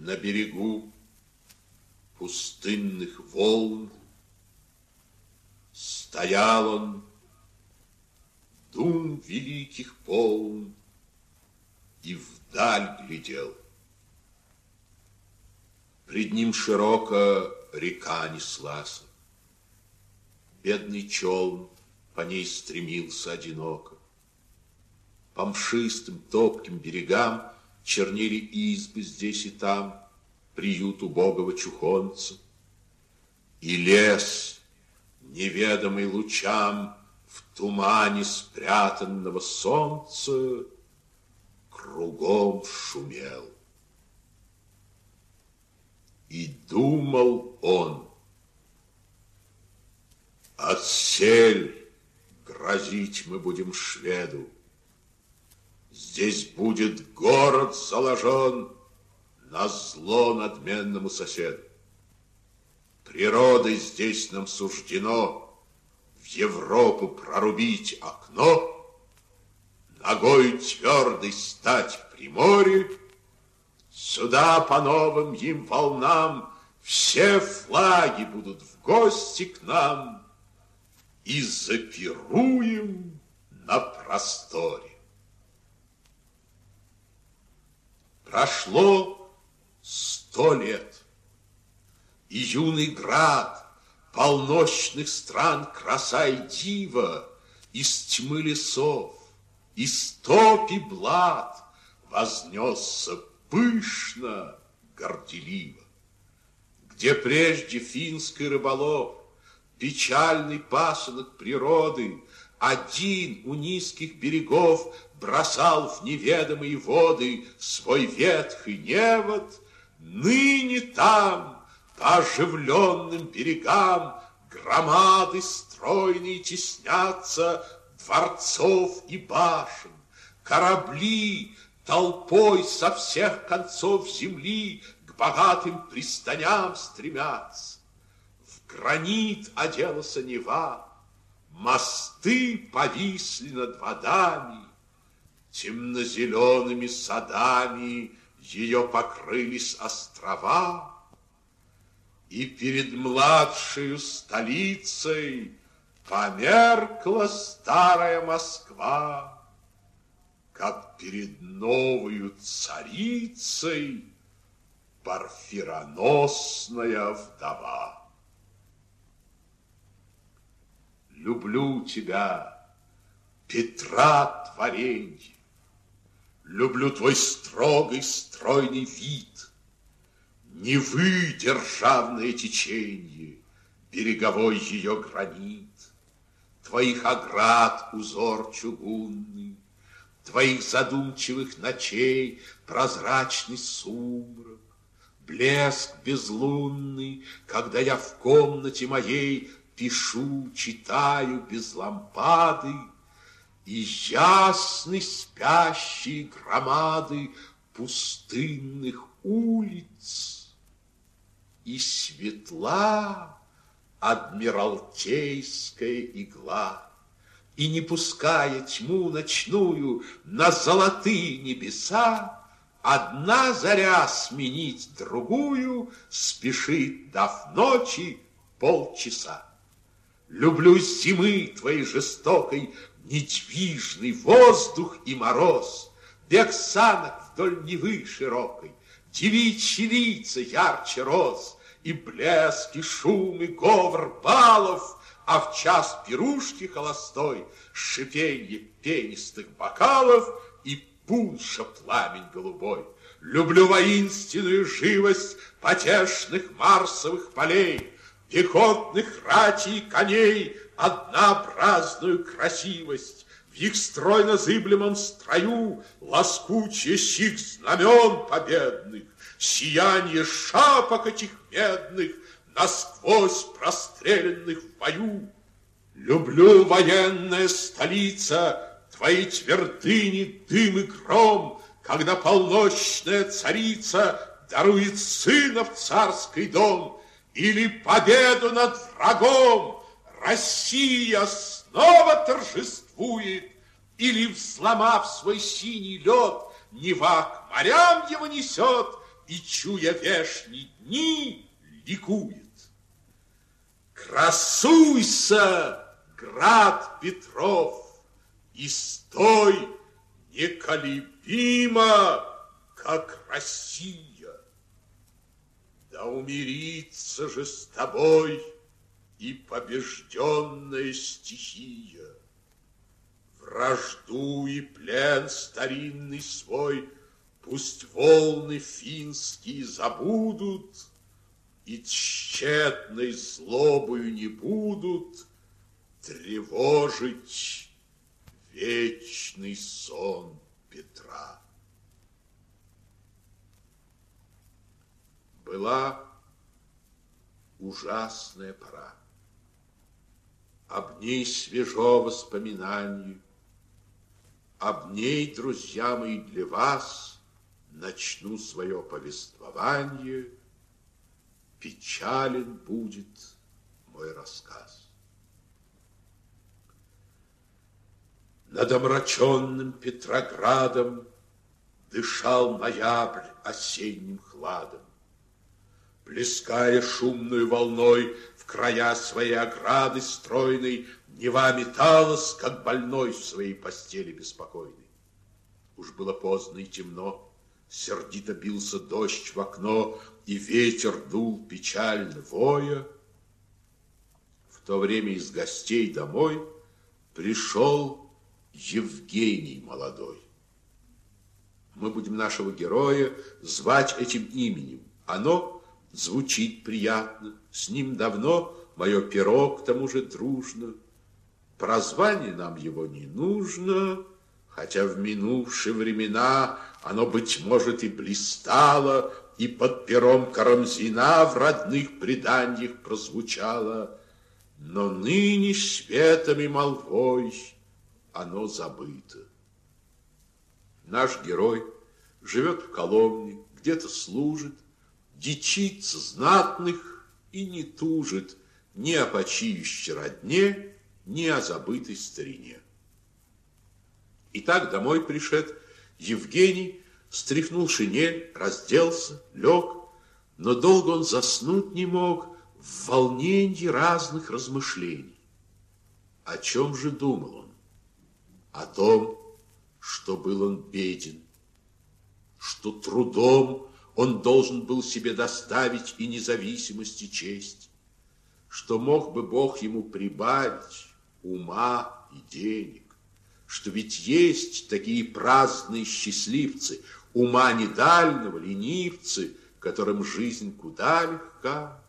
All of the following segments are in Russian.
на берегу пустынных волн Стоял он, дум великих полн, И вдаль глядел. Пред ним широко река неслась. Бедный челн по ней стремился одиноко. По мшистым топким берегам Чернели избы здесь и там, Приют убогого чухонца. И лес, неведомый лучам, В тумане спрятанного солнца, Кругом шумел. И думал он, Отсель грозить мы будем шведу, Здесь будет город заложен на зло надменному соседу. Природой здесь нам суждено в Европу прорубить окно, ногой твердой стать в приморье, сюда по новым им волнам все флаги будут в гости к нам и запируем на просторе. Прошло сто лет, и юный град полночных стран краса и дива из тьмы лесов, из топи блат вознесся пышно, горделиво. Где прежде финский рыболов, печальный пасынок природы, один у низких берегов бросал в неведомые воды свой ветхий невод, ныне там, по оживленным берегам, громады стройные теснятся дворцов и башен, корабли толпой со всех концов земли к богатым пристаням стремятся. В гранит оделась Нева, мосты повисли над водами, темно-зелеными садами ее покрылись острова, и перед младшей столицей померкла старая Москва, как перед новою царицей парфироносная вдова. Люблю тебя, Петра творенье, Люблю твой строгий, стройный вид, Невы державное теченье, Береговой ее гранит, Твоих оград узор чугунный, Твоих задумчивых ночей Прозрачный сумрак, Блеск безлунный, Когда я в комнате моей Пишу, читаю без лампады, и ясны спящие громады пустынных улиц, И светла адмиралтейская игла, И не пуская тьму ночную на золотые небеса, Одна заря сменить другую Спешит, дав ночи полчаса. Люблю зимы твоей жестокой недвижный воздух и мороз, Бег санок вдоль Невы широкой, Девичьи лица ярче роз, И блеск, и шум, и говор балов, А в час пирушки холостой Шипенье пенистых бокалов И пунша пламень голубой. Люблю воинственную живость Потешных марсовых полей, Пехотных ратей коней, однообразную красивость. В их стройно зыблемом строю лоскучие щих знамен победных, сияние шапок этих медных, насквозь простреленных в бою. Люблю военная столица, твои твердыни, дым и гром, когда полночная царица дарует сына в царский дом или победу над врагом, Россия снова торжествует, или, взломав свой синий лед, Нева к морям его несет, и, чуя вешние дни, ликует. Красуйся, град Петров, и стой неколебимо, как Россия. Да умирится же с тобой и побежденная стихия. Вражду и плен старинный свой Пусть волны финские забудут И тщетной злобою не будут Тревожить вечный сон Петра. Была ужасная пора. Об ней свежо воспоминание, Об ней, друзья мои, для вас Начну свое повествование, Печален будет мой рассказ. Над омраченным Петроградом Дышал ноябрь осенним хладом. Плеская шумную волной в края своей ограды стройной, Нева металась, как больной в своей постели беспокойной. Уж было поздно и темно, сердито бился дождь в окно, И ветер дул печально воя. В то время из гостей домой пришел Евгений молодой. Мы будем нашего героя звать этим именем. Оно звучит приятно, с ним давно мое перо к тому же дружно. Прозвание нам его не нужно, хотя в минувшие времена оно, быть может, и блистало, и под пером Карамзина в родных преданиях прозвучало, но ныне светом и молвой оно забыто. Наш герой живет в Коломне, где-то служит, дичится знатных и не тужит ни о почиющей родне, ни о забытой старине. Итак, домой пришед, Евгений стряхнул шинель, разделся, лег, но долго он заснуть не мог в волнении разных размышлений. О чем же думал он? О том, что был он беден, что трудом он должен был себе доставить и независимость, и честь, что мог бы Бог ему прибавить ума и денег, что ведь есть такие праздные счастливцы, ума недального, ленивцы, которым жизнь куда легка,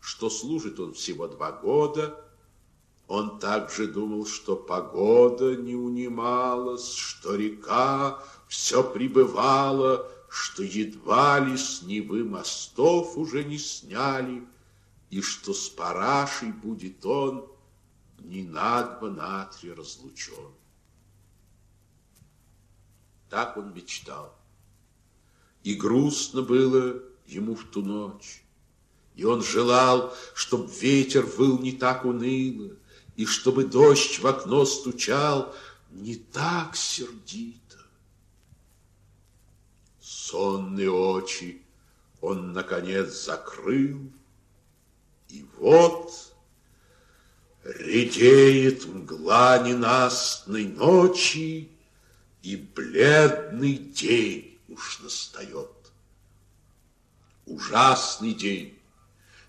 что служит он всего два года, он также думал, что погода не унималась, что река все прибывала, что едва ли с Невы мостов уже не сняли, и что с парашей будет он не на два, на три разлучен. Так он мечтал. И грустно было ему в ту ночь. И он желал, чтоб ветер выл не так уныло, и чтобы дождь в окно стучал не так сердито. Сонные очи он, наконец, закрыл, и вот редеет мгла ненастной ночи, и бледный день уж настает. Ужасный день.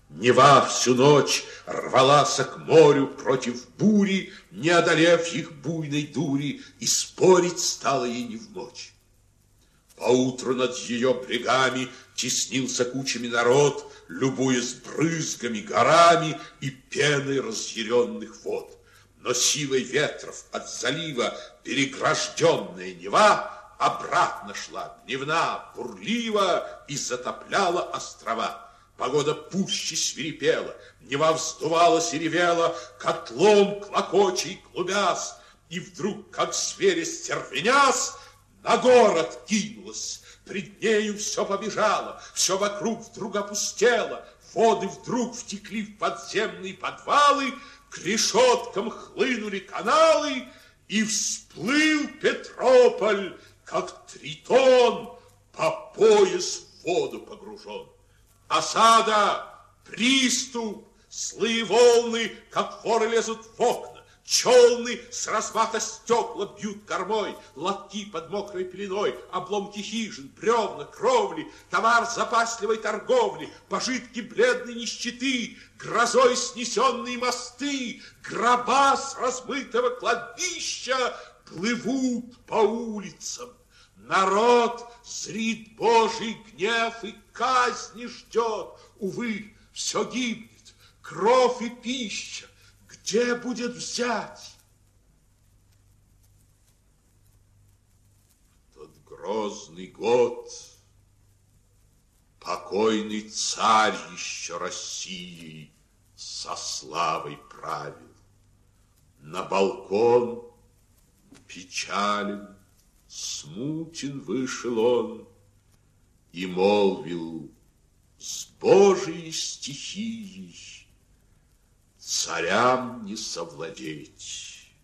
Нева всю ночь рвалась к морю против бури, не одолев их буйной дури, и спорить стало ей не в мочь. Поутру над ее брегами теснился кучами народ, любуясь брызгами, горами и пеной разъяренных вод. Но силой ветров от залива перегражденная Нева обратно шла, дневна, бурлива и затопляла острова. Погода пуще свирепела, Нева вздувалась и ревела, котлом клокочей клубясь, и вдруг, как зверь стервенясь, на город кинулась, пред нею все побежало, все вокруг вдруг опустело, воды вдруг втекли в подземные подвалы, к решеткам хлынули каналы, и всплыл Петрополь, как тритон, по пояс в воду погружен. Осада, приступ, злые волны, как воры лезут в окна. Челны с размаха стекла бьют кормой, лотки под мокрой пеленой, обломки хижин, бревна, кровли, товар запасливой торговли, пожитки бледной нищеты, грозой снесенные мосты, гроба с размытого кладбища плывут по улицам. Народ зрит Божий гнев и казни ждет. Увы, все гибнет, кровь и пища где будет взять? Тот грозный год покойный царь еще Россией со славой правил. На балкон печален, смутен вышел он и молвил с Божией стихией царям не совладеть.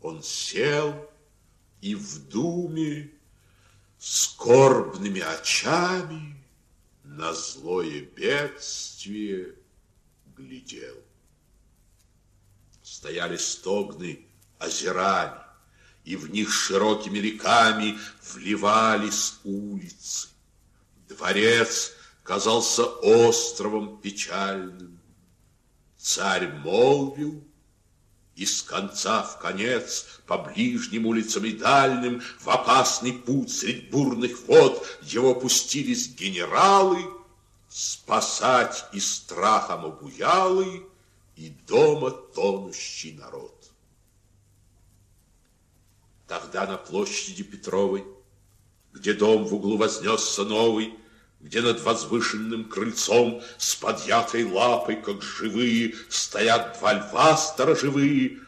Он сел и в думе скорбными очами на злое бедствие глядел. Стояли стогны озерами, и в них широкими реками вливались улицы. Дворец казался островом печальным. Царь молвил, и с конца в конец, по ближним улицам и дальним, в опасный путь средь бурных вод его пустились генералы спасать и страхом обуялый, и дома тонущий народ. Тогда на площади Петровой, где дом в углу вознесся новый, где над возвышенным крыльцом с подъятой лапой, как живые, стоят два льва сторожевые,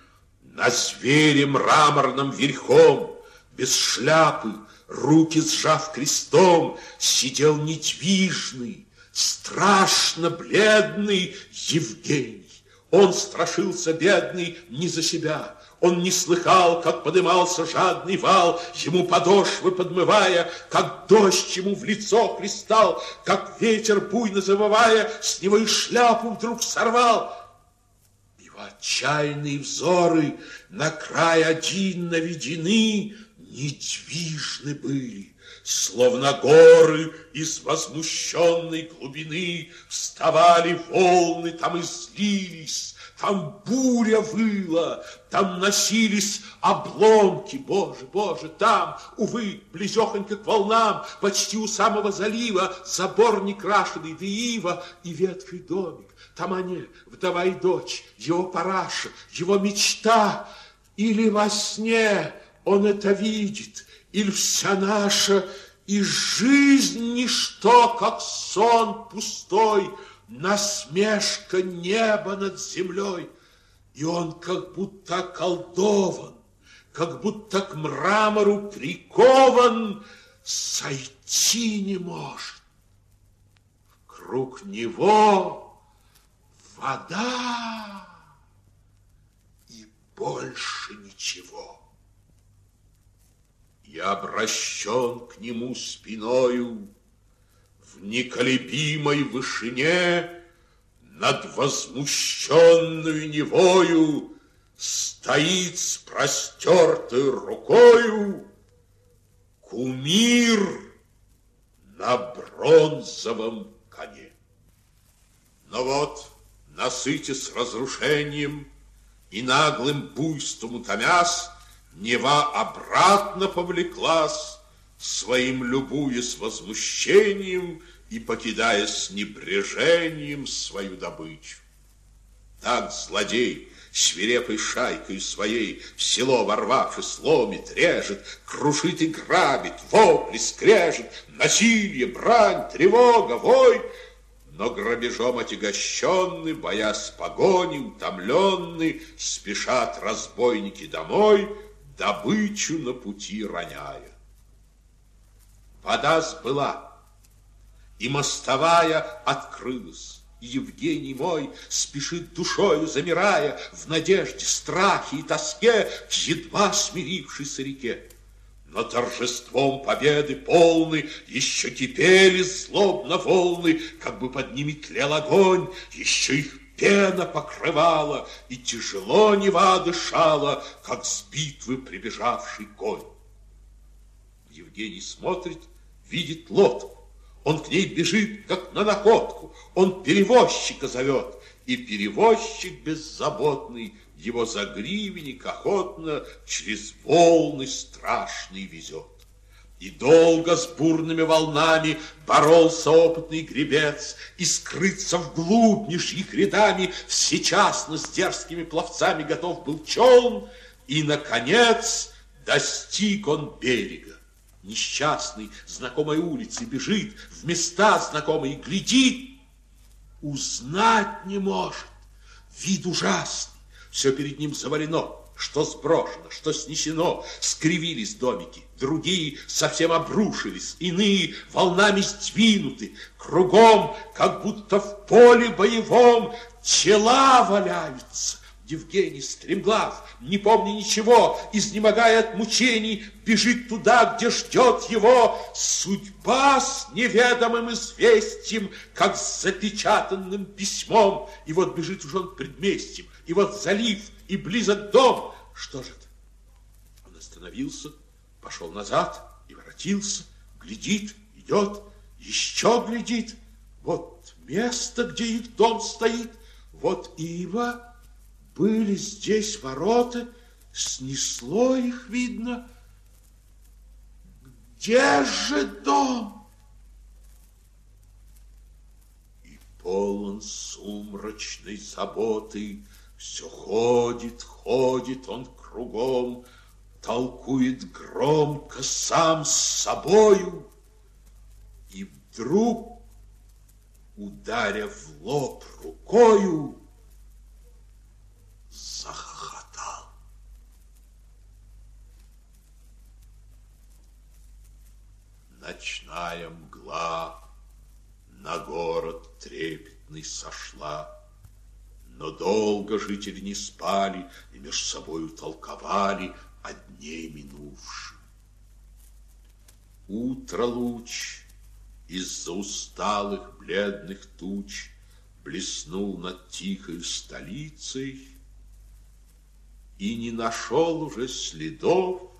на звере мраморном верхом, без шляпы, руки сжав крестом, сидел недвижный, страшно бледный Евгений. Он страшился, бедный, не за себя, он не слыхал, как подымался жадный вал, ему подошвы подмывая, как дождь ему в лицо хлестал, как ветер буйно завывая, с него и шляпу вдруг сорвал. Его отчаянные взоры на край один наведены, недвижны были, Словно горы из возмущенной глубины Вставали волны, там и злились, там буря выла, там носились обломки, Боже, Боже, там, увы, близехонько к волнам, почти у самого залива, забор некрашенный, да ива и ветхий домик. Там они, вдова и дочь, его параша, его мечта, или во сне он это видит, или вся наша и жизнь ничто, как сон пустой, насмешка неба над землей, и он как будто околдован, как будто к мрамору прикован, сойти не может. Вокруг него вода и больше ничего. Я обращен к нему спиною, в неколебимой вышине над возмущенную невою стоит с простертой рукою кумир на бронзовом коне. Но вот, насытясь разрушением и наглым буйством утомясь, Нева обратно повлеклась, своим любуясь возмущением и покидая с небрежением свою добычу. Так злодей, свирепой шайкой своей, в село ворвавшись, ломит, режет, крушит и грабит, вопли, скрежет, насилие, брань, тревога, вой, но грабежом отягощенный, боясь погони, утомленный, спешат разбойники домой, добычу на пути роняя. Вода сбыла, и мостовая открылась. Евгений мой спешит душою, замирая, В надежде, страхе и тоске едва смирившейся реке. но торжеством победы полны Еще кипели злобно волны, Как бы под ними тлел огонь, Еще их пена покрывала, И тяжело Нева дышала, Как с битвы прибежавший конь. Евгений смотрит, видит лодку. Он к ней бежит, как на находку. Он перевозчика зовет, и перевозчик беззаботный его за гривенник охотно через волны страшный везет. И долго с бурными волнами боролся опытный гребец, И скрыться вглубь меж их рядами Всечасно с дерзкими пловцами готов был челн, И, наконец, достиг он берега. Несчастный знакомой улицы бежит, В места знакомые глядит, Узнать не может, вид ужасный. Все перед ним завалено, что сброшено, что снесено, скривились домики, другие совсем обрушились, иные волнами сдвинуты, кругом, как будто в поле боевом, тела валяются. Евгений стремглав, не помня ничего, изнемогая от мучений, бежит туда, где ждет его судьба с неведомым известием, как с запечатанным письмом. И вот бежит уж он предместьем, и вот залив, и близок дом. Что же это? Он остановился, пошел назад и воротился, глядит, идет, еще глядит. Вот место, где их дом стоит, вот ива, были здесь ворота, снесло их, видно. Где же дом? И полон сумрачной заботы, все ходит, ходит он кругом, Толкует громко сам с собою, И вдруг, ударя в лоб рукою, Ночная мгла на город трепетный сошла, но долго жители не спали и меж собою толковали о дне минувшем. Утро луч из-за усталых бледных туч Блеснул над тихой столицей И не нашел уже следов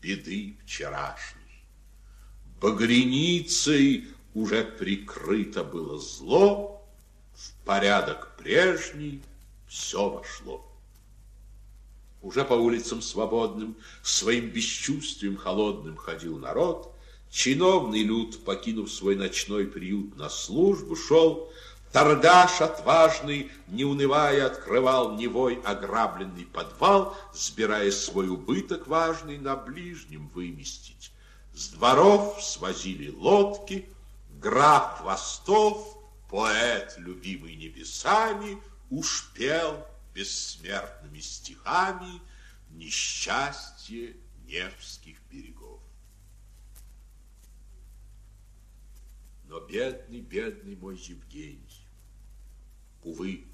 беды вчерашней. Багряницей уже прикрыто было зло, в порядок прежний все вошло. Уже по улицам свободным, Своим бесчувствием холодным ходил народ, Чиновный люд, покинув свой ночной приют, На службу шел, Торгаш отважный, не унывая, Открывал невой ограбленный подвал, Сбирая свой убыток важный На ближнем выместить. С дворов свозили лодки, Граф Хвостов Поэт, любимый небесами, Уж пел бессмертными стихами Несчастье Невских берегов. Но бедный, бедный мой Евгений, Увы,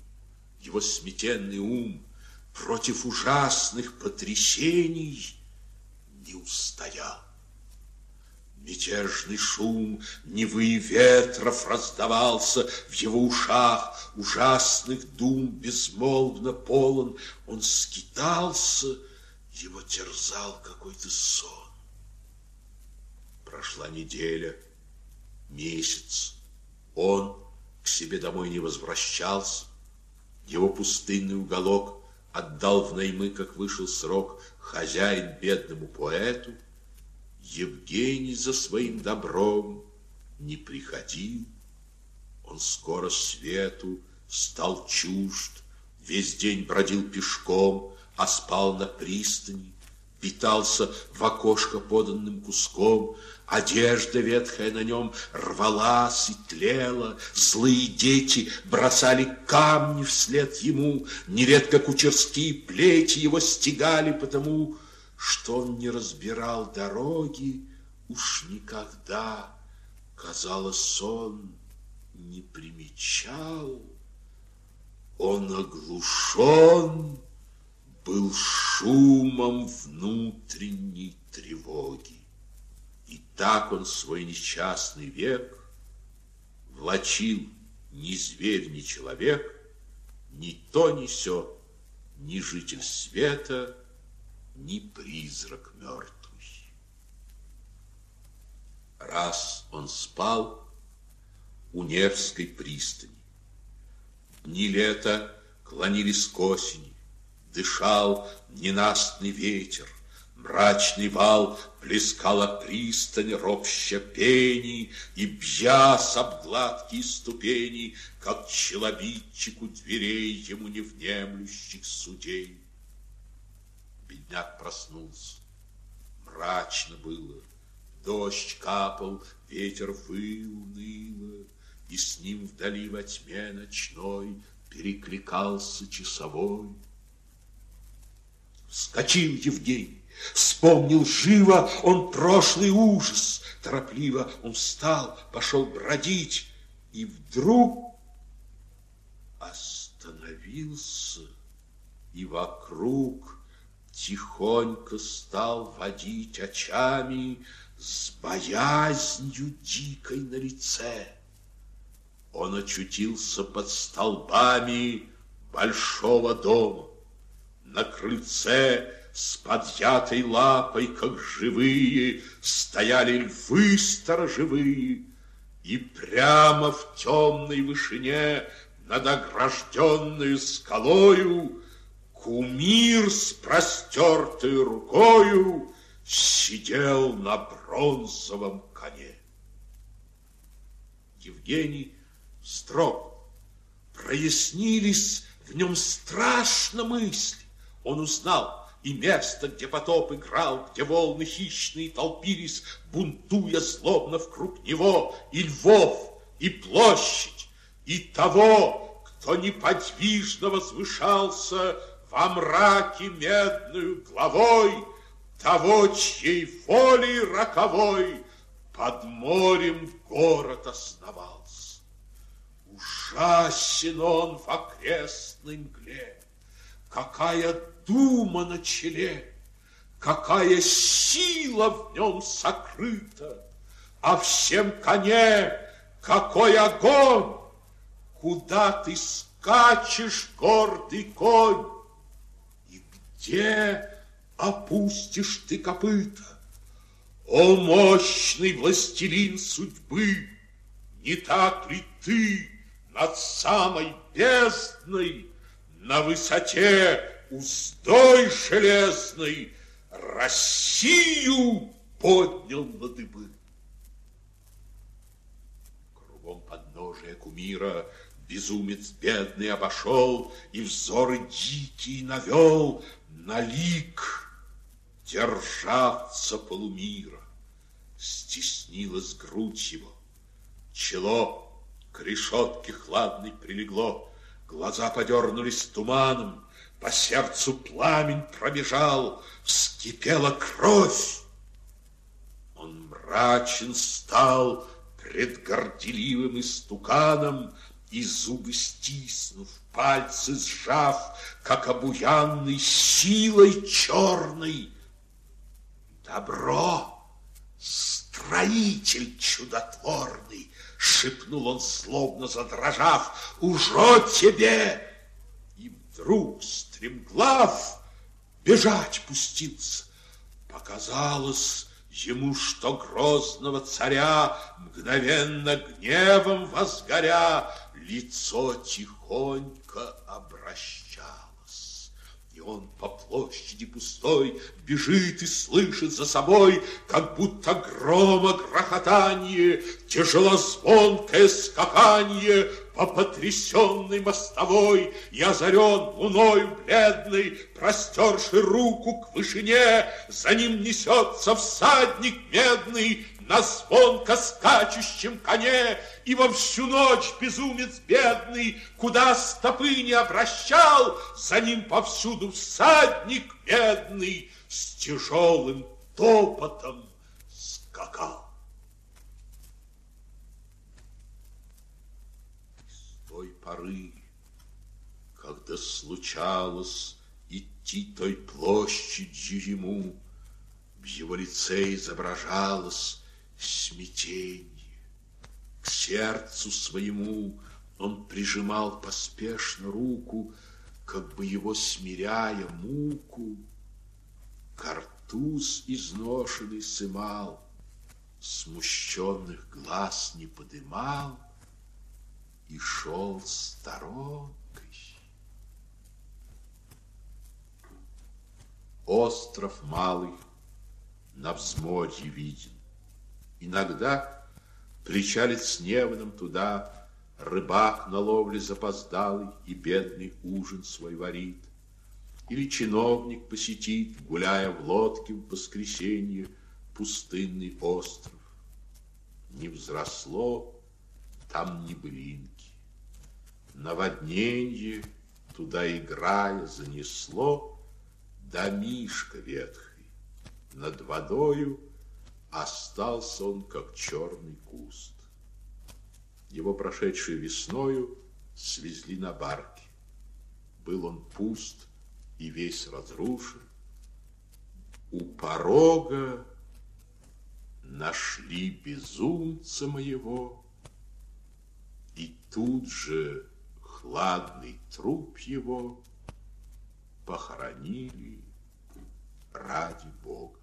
его сметенный ум Против ужасных потрясений Не устоял. Мятежный шум Невы ветров раздавался в его ушах, Ужасных дум безмолвно полон. Он скитался, его терзал какой-то сон. Прошла неделя, месяц. Он к себе домой не возвращался. Его пустынный уголок отдал в наймы, как вышел срок, хозяин бедному поэту — Евгений за своим добром не приходил. Он скоро свету стал чужд, Весь день бродил пешком, а спал на пристани, Питался в окошко поданным куском, Одежда ветхая на нем рвалась и тлела, Злые дети бросали камни вслед ему, Нередко кучерские плети его стегали, Потому что он не разбирал дороги, уж никогда, казалось, он не примечал. Он оглушен был шумом внутренней тревоги. И так он свой несчастный век влачил ни зверь, ни человек, ни то, ни сё, ни житель света, ни призрак мертвый. Раз он спал у Невской пристани. Дни лета клонились к осени, Дышал ненастный ветер, Мрачный вал плескала пристань, ропща пени, И бьяс об гладкие ступени, Как челобитчик дверей Ему невнемлющих судей. Бедняк проснулся, мрачно было, Дождь капал, ветер выл уныло, И с ним вдали во тьме ночной Перекликался часовой. Вскочил Евгений, вспомнил живо он прошлый ужас. Торопливо он встал, пошел бродить, И вдруг остановился, И вокруг тихонько стал водить очами с боязнью дикой на лице. Он очутился под столбами большого дома. На крыльце с подъятой лапой, как живые, стояли львы сторожевые, и прямо в темной вышине над огражденную скалою кумир с простертой рукою сидел на бронзовом коне. Евгений строг. Прояснились в нем страшно мысли. Он узнал и место, где потоп играл, где волны хищные толпились, бунтуя злобно вкруг него, и львов, и площадь, и того, кто неподвижно возвышался во мраке медную главой, того, чьей волей роковой под морем город основался. Ужасен он в окрестной мгле, какая дума на челе, какая сила в нем сокрыта, а всем коне какой огонь, куда ты скачешь, гордый конь, где опустишь ты копыта. О, мощный властелин судьбы, не так ли ты над самой бездной, на высоте уздой железной Россию поднял на дыбы? Кругом подножия кумира Безумец бедный обошел И взоры дикие навел на лик державца полумира. Стеснилась грудь его, чело к решетке хладной прилегло, глаза подернулись туманом, по сердцу пламень пробежал, вскипела кровь. Он мрачен стал пред горделивым истуканом, и зубы стиснув, пальцы сжав, как обуянный силой черной, Добро, строитель чудотворный, Шепнул он, словно задрожав, Ужо тебе! И вдруг, стремглав, бежать пустился. Показалось ему, что грозного царя, Мгновенно гневом возгоря, Лицо тихонько обращалось. И он по площади пустой бежит и слышит за собой, как будто грома грохотанье, тяжелозвонкое скаканье по потрясенной мостовой и озарен луной бледной, простерши руку к вышине, за ним несется всадник медный, на звонко скачущем коне, и во всю ночь безумец бедный, куда стопы не обращал, за ним повсюду всадник бедный с тяжелым топотом скакал. С той поры, когда случалось идти той площадью ему, В его лице изображалось смятение. К сердцу своему он прижимал поспешно руку, как бы его смиряя муку. Картуз изношенный сымал, смущенных глаз не подымал и шел сторонкой. Остров малый на взморье виден. Иногда причалит с Невным туда Рыбак на ловле запоздалый и бедный ужин свой варит. Или чиновник посетит, гуляя в лодке в воскресенье, пустынный остров. Не взросло там ни блинки. Наводненье туда играя занесло домишко ветхий. Над водою остался он, как черный куст. Его прошедшей весною свезли на барке. Был он пуст и весь разрушен. У порога нашли безумца моего, И тут же хладный труп его Похоронили ради Бога.